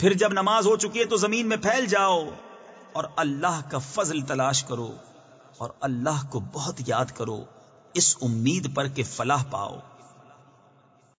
پھر جب نماز ہو چکی ہے تو زمین میں پھیل جاؤ اور اللہ کا فضل تلاش کرو اور اللہ کو بہت یاد کرو، اس امید پر کہ فلاح پاؤ۔